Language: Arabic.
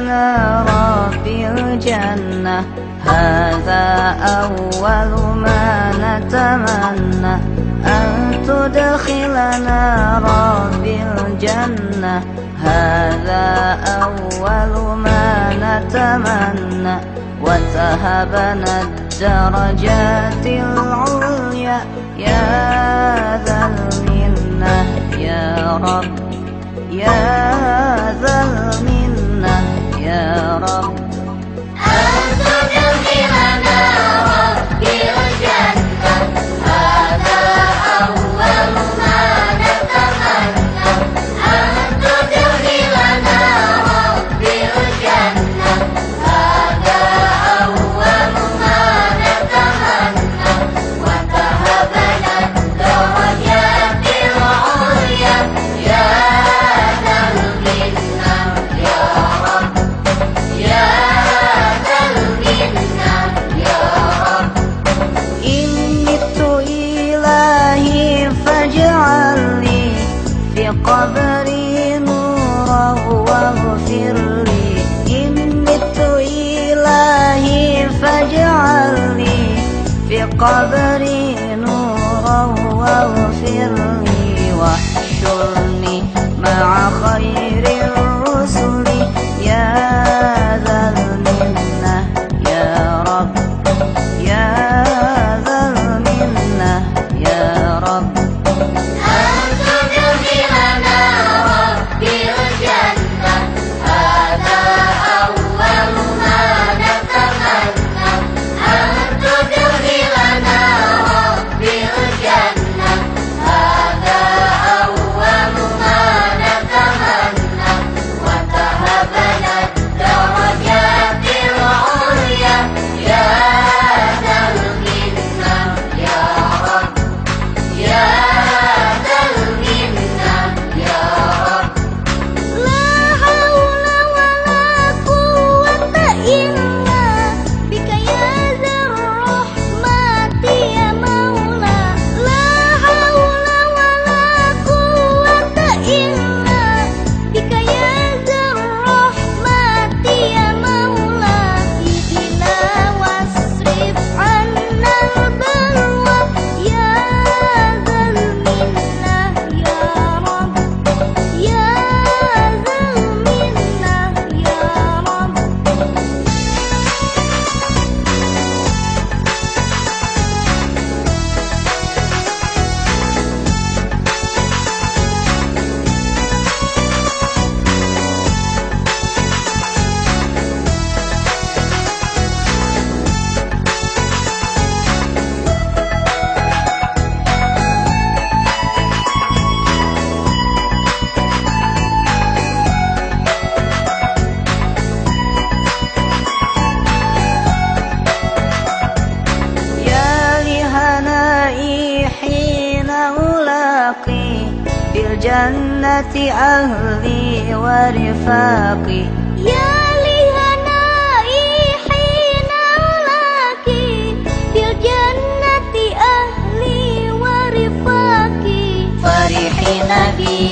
تدخلنا ربي الجنة. هذا أول ما نتمنى. أن تدخلنا ربي الجنة. هذا أول ما نتمنى. وتهبنا الدرجات um, قبري نورا واغفر لي. إن مت إلهي فاجعل لي. في قبري نورا واغفر لي. واحشرني مع خير بالجنة أهلي ورفاقي يا لهنائي حين أولاكي بالجنة أهلي ورفاقي فرحين بي